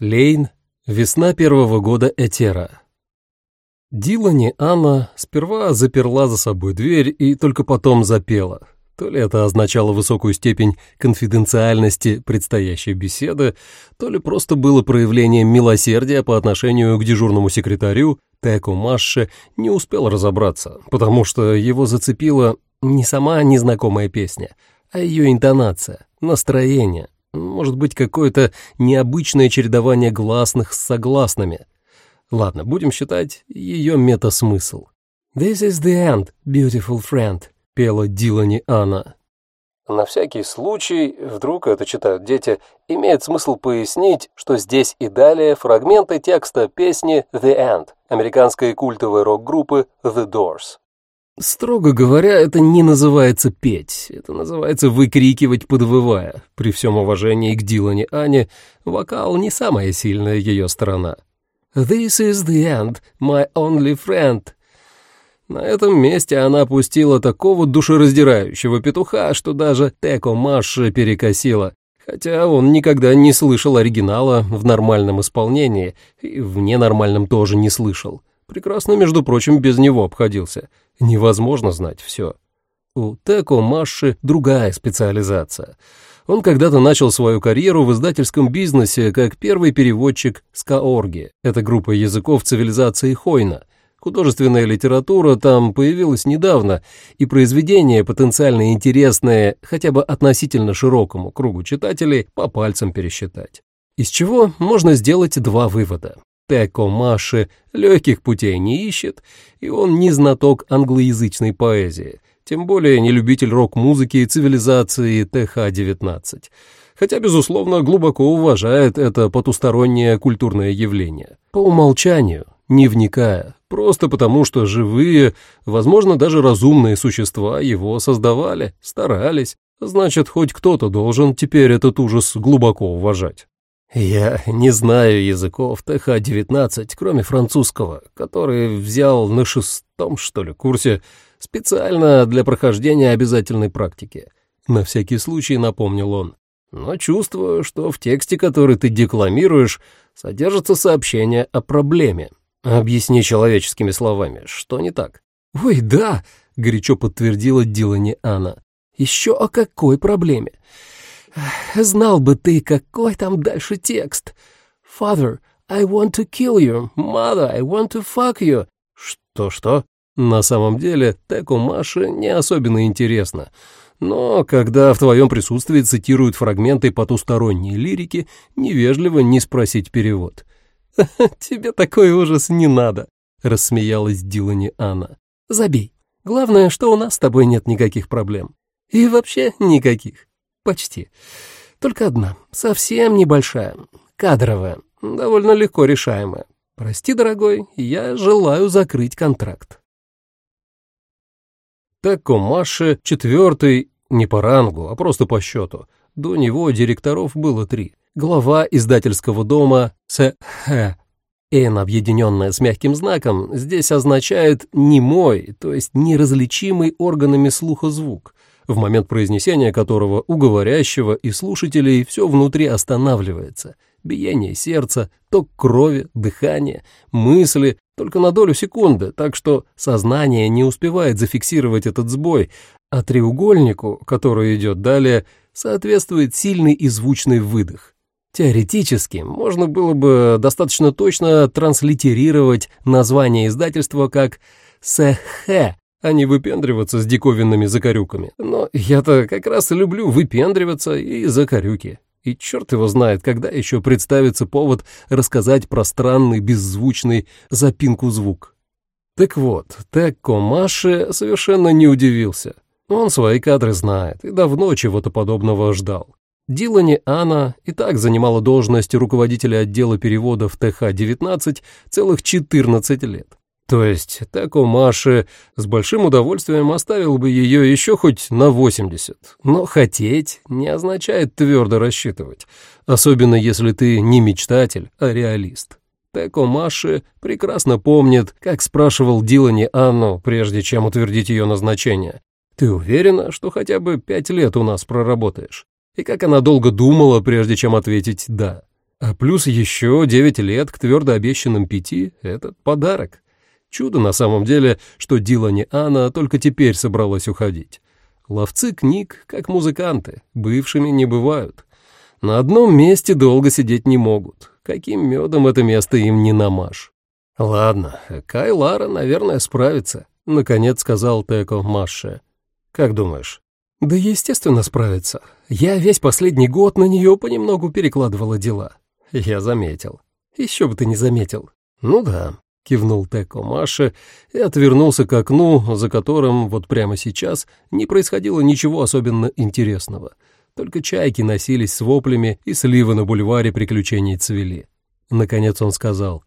Лейн. Весна первого года Этера. Дилани Анна сперва заперла за собой дверь и только потом запела. То ли это означало высокую степень конфиденциальности предстоящей беседы, то ли просто было проявлением милосердия по отношению к дежурному секретарю, Теку Машше не успел разобраться, потому что его зацепила не сама незнакомая песня, а ее интонация, настроение, может быть, какое-то необычное чередование гласных с согласными. Ладно, будем считать ее метасмысл. «This is the end, beautiful friend», — пела Дилани Анна. На всякий случай, вдруг это читают дети, имеет смысл пояснить, что здесь и далее фрагменты текста песни «The End» американской культовой рок-группы «The Doors». Строго говоря, это не называется петь, это называется выкрикивать, подвывая. При всем уважении к Дилане Ане, вокал не самая сильная ее сторона. «This is the end, my only friend». На этом месте она опустила такого душераздирающего петуха, что даже Теко Маша перекосила, хотя он никогда не слышал оригинала в нормальном исполнении и в ненормальном тоже не слышал. Прекрасно, между прочим, без него обходился. Невозможно знать все. У Теко Маши другая специализация. Он когда-то начал свою карьеру в издательском бизнесе как первый переводчик Скаорги. Это группа языков цивилизации Хойна. Художественная литература там появилась недавно, и произведения, потенциально интересные хотя бы относительно широкому кругу читателей, по пальцам пересчитать. Из чего можно сделать два вывода. Теко Маши легких путей не ищет, и он не знаток англоязычной поэзии, тем более не любитель рок-музыки и цивилизации ТХ-19, хотя, безусловно, глубоко уважает это потустороннее культурное явление. По умолчанию, не вникая, просто потому что живые, возможно, даже разумные существа его создавали, старались, значит, хоть кто-то должен теперь этот ужас глубоко уважать. Я не знаю языков ТХ-19, кроме французского, который взял на шестом, что ли, курсе специально для прохождения обязательной практики. На всякий случай напомнил он. Но чувствую, что в тексте, который ты декламируешь, содержится сообщение о проблеме. Объясни человеческими словами, что не так? «Ой, да!» — горячо подтвердила Дилани Анна. «Еще о какой проблеме? Знал бы ты, какой там дальше текст. Father, I want to kill you. Mother, I want to fuck you. Что-что? На самом деле, Теку Маше не особенно интересно. Но когда в твоем присутствии цитируют фрагменты потусторонней лирики, невежливо не спросить перевод. «Тебе такой ужас не надо», — рассмеялась Дилани Анна. «Забей. Главное, что у нас с тобой нет никаких проблем. И вообще никаких. Почти. Только одна, совсем небольшая, кадровая, довольно легко решаемая. Прости, дорогой, я желаю закрыть контракт. Теко Маше четвертый, не по рангу, а просто по счету. До него директоров было три. Глава издательского дома С. Х. «Н», объединенная с мягким знаком, здесь означает «немой», то есть неразличимый органами слуха звук в момент произнесения которого у говорящего и слушателей все внутри останавливается. Биение сердца, ток крови, дыхание, мысли только на долю секунды, так что сознание не успевает зафиксировать этот сбой, а треугольнику, который идет далее, соответствует сильный и звучный выдох. Теоретически можно было бы достаточно точно транслитерировать название издательства как «Сэхэ», а не выпендриваться с диковинными закорюками. Но я-то как раз и люблю выпендриваться и закорюки. И черт его знает, когда еще представится повод рассказать про странный беззвучный запинку звук. Так вот, Текко Маше совершенно не удивился. Он свои кадры знает и давно чего-то подобного ждал. Дилани Анна и так занимала должность руководителя отдела переводов ТХ-19 целых 14 лет. То есть Тако Маше с большим удовольствием оставил бы ее еще хоть на 80. Но хотеть не означает твердо рассчитывать, особенно если ты не мечтатель, а реалист. Тако Маше прекрасно помнит, как спрашивал Дилани Анну, прежде чем утвердить ее назначение. «Ты уверена, что хотя бы пять лет у нас проработаешь?» И как она долго думала, прежде чем ответить «да». А плюс еще девять лет к твердо обещанным пяти — это подарок. Чудо на самом деле, что Дилани Анна только теперь собралась уходить. Ловцы книг, как музыканты, бывшими не бывают. На одном месте долго сидеть не могут. Каким медом это место им не намажь. «Ладно, Кай Лара, наверное, справится», — наконец сказал Теко Маше. «Как думаешь?» «Да естественно справится. Я весь последний год на нее понемногу перекладывала дела». «Я заметил». «Еще бы ты не заметил». «Ну да», — кивнул Теко Маше и отвернулся к окну, за которым вот прямо сейчас не происходило ничего особенно интересного. Только чайки носились с воплями, и сливы на бульваре приключений цвели. Наконец он сказал,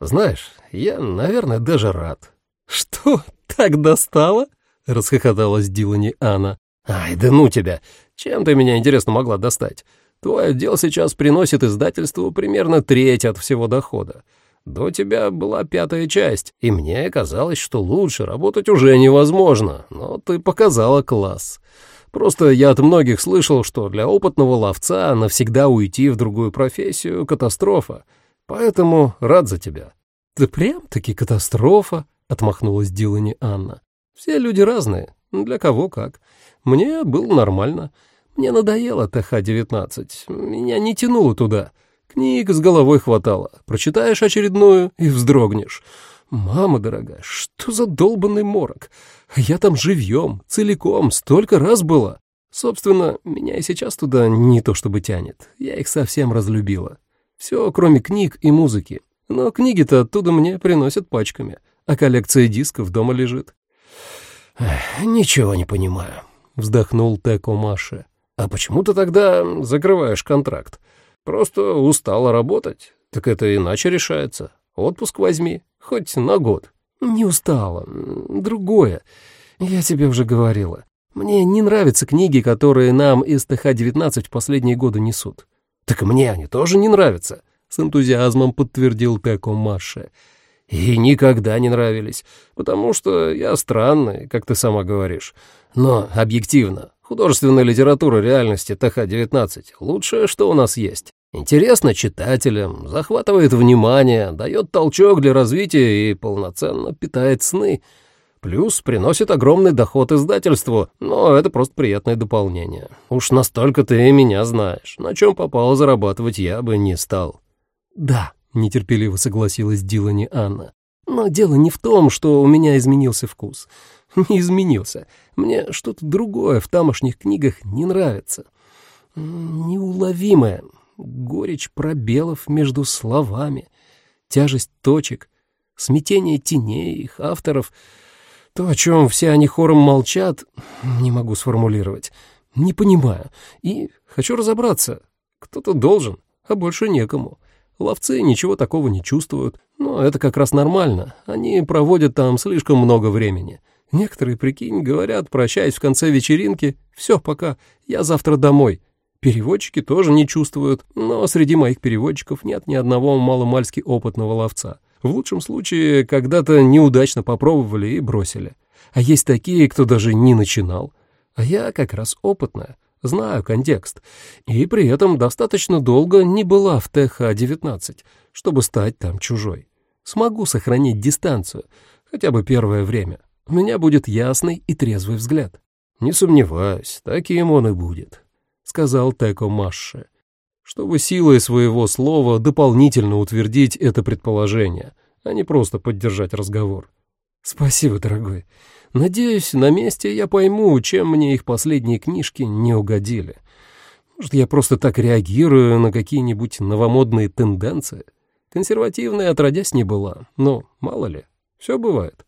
«Знаешь, я, наверное, даже рад». «Что, так достало?» — расхохоталась Дилани Анна. «Ай, да ну тебя! Чем ты меня, интересно, могла достать? Твой отдел сейчас приносит издательству примерно треть от всего дохода. До тебя была пятая часть, и мне казалось, что лучше работать уже невозможно, но ты показала класс. Просто я от многих слышал, что для опытного ловца навсегда уйти в другую профессию — катастрофа, поэтому рад за тебя». «Да прям-таки катастрофа», — отмахнулась Дилани Анна. «Все люди разные, для кого как. Мне было нормально. Мне надоело ТХ-19, меня не тянуло туда». Книг с головой хватало. Прочитаешь очередную и вздрогнешь. Мама дорогая, что за долбанный морок? Я там живьем, целиком, столько раз была. Собственно, меня и сейчас туда не то чтобы тянет. Я их совсем разлюбила. Все, кроме книг и музыки. Но книги-то оттуда мне приносят пачками, а коллекция дисков дома лежит. «Ничего не понимаю», — вздохнул Теко Маша. «А почему ты тогда закрываешь контракт? Просто устала работать. Так это иначе решается. Отпуск возьми, хоть на год. Не устала. Другое. Я тебе уже говорила. Мне не нравятся книги, которые нам из ТХ-19 в последние годы несут. Так мне они тоже не нравятся, с энтузиазмом подтвердил Теко Маше. И никогда не нравились, потому что я странный, как ты сама говоришь. Но объективно, художественная литература реальности ТХ-19 — лучшее, что у нас есть. Интересно читателям, захватывает внимание, дает толчок для развития и полноценно питает сны. Плюс приносит огромный доход издательству, но это просто приятное дополнение. Уж настолько ты меня знаешь, на чем попало зарабатывать я бы не стал. «Да», — нетерпеливо согласилась Дилани Анна. «Но дело не в том, что у меня изменился вкус. Не изменился. Мне что-то другое в тамошних книгах не нравится. Неуловимое, горечь пробелов между словами, тяжесть точек, смятение теней их авторов. То, о чем все они хором молчат, не могу сформулировать, не понимаю. И хочу разобраться. Кто-то должен, а больше некому. Ловцы ничего такого не чувствуют, но это как раз нормально. Они проводят там слишком много времени. Некоторые, прикинь, говорят, прощаясь в конце вечеринки, «Все, пока, я завтра домой». Переводчики тоже не чувствуют, но среди моих переводчиков нет ни одного маломальски опытного ловца. В лучшем случае, когда-то неудачно попробовали и бросили. А есть такие, кто даже не начинал. А я как раз опытная, знаю контекст. И при этом достаточно долго не была в ТХ-19, чтобы стать там чужой. Смогу сохранить дистанцию, хотя бы первое время. У меня будет ясный и трезвый взгляд. Не сомневаюсь, таким он и будет сказал Теко Машше, чтобы силой своего слова дополнительно утвердить это предположение, а не просто поддержать разговор. «Спасибо, дорогой. Надеюсь, на месте я пойму, чем мне их последние книжки не угодили. Может, я просто так реагирую на какие-нибудь новомодные тенденции? Консервативная отродясь не была, но мало ли, все бывает».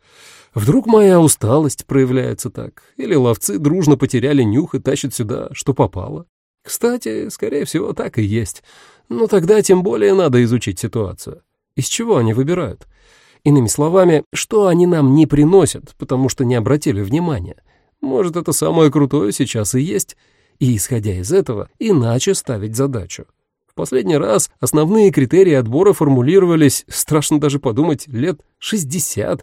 Вдруг моя усталость проявляется так, или ловцы дружно потеряли нюх и тащат сюда, что попало. Кстати, скорее всего, так и есть. Но тогда тем более надо изучить ситуацию. Из чего они выбирают? Иными словами, что они нам не приносят, потому что не обратили внимания. Может, это самое крутое сейчас и есть, и, исходя из этого, иначе ставить задачу. Последний раз основные критерии отбора формулировались, страшно даже подумать, лет 60,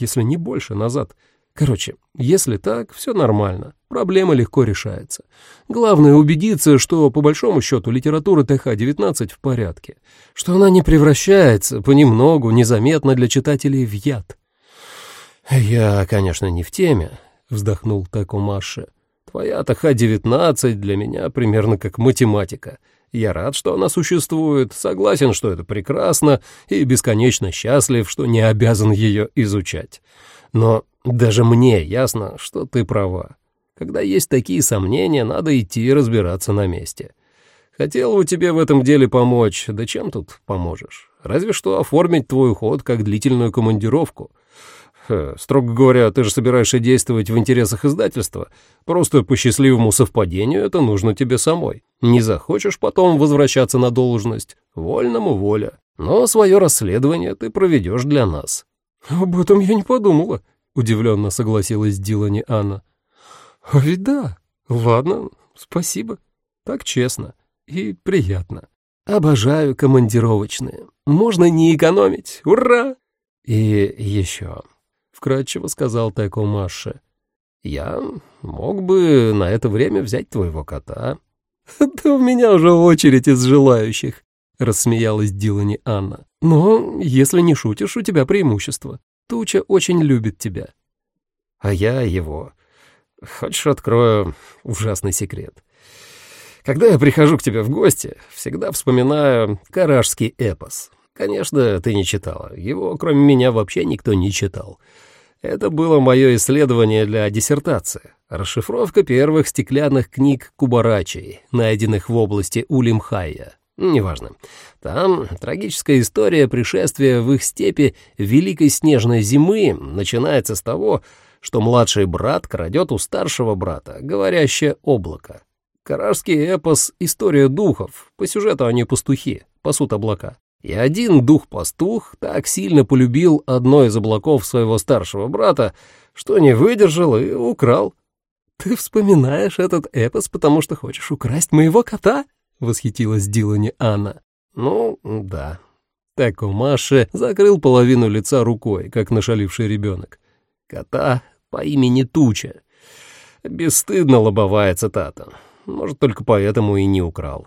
если не больше назад, Короче, если так, все нормально, проблема легко решается. Главное убедиться, что по большому счету литература ТХ-19 в порядке, что она не превращается понемногу, незаметно для читателей в яд. «Я, конечно, не в теме», — вздохнул Такумаши. «Твоя ТХ-19 для меня примерно как математика». Я рад, что она существует, согласен, что это прекрасно, и бесконечно счастлив, что не обязан ее изучать. Но даже мне ясно, что ты права. Когда есть такие сомнения, надо идти разбираться на месте. Хотел бы тебе в этом деле помочь, да чем тут поможешь? Разве что оформить твой уход как длительную командировку. Ха, строго говоря, ты же собираешься действовать в интересах издательства. Просто по счастливому совпадению это нужно тебе самой. Не захочешь потом возвращаться на должность, вольному воля. Но свое расследование ты проведешь для нас. Об этом я не подумала, удивленно согласилась Дилани Анна. А ведь да. Ладно, спасибо. Так честно и приятно. Обожаю командировочные. Можно не экономить. Ура! И еще, вкратчиво сказал Теко Маше. Я мог бы на это время взять твоего кота. Да у меня уже очередь из желающих, рассмеялась Дилани Анна. Но, если не шутишь, у тебя преимущество. Туча очень любит тебя. А я его. Хочешь, открою ужасный секрет. Когда я прихожу к тебе в гости, всегда вспоминаю каражский эпос. Конечно, ты не читала. Его, кроме меня, вообще никто не читал. Это было мое исследование для диссертации. Расшифровка первых стеклянных книг Кубарачи, найденных в области Улимхая. Неважно. Там трагическая история пришествия в их степи Великой Снежной Зимы начинается с того, что младший брат крадет у старшего брата говорящее облако. Каражский эпос — история духов, по сюжету они пастухи, пасут облака. И один дух-пастух так сильно полюбил одно из облаков своего старшего брата, что не выдержал и украл. «Ты вспоминаешь этот эпос, потому что хочешь украсть моего кота?» — восхитилась Дилани Анна. «Ну, да». Так Маша закрыл половину лица рукой, как нашаливший ребенок. Кота по имени Туча. Бесстыдно лобовая цитата. Может, только поэтому и не украл.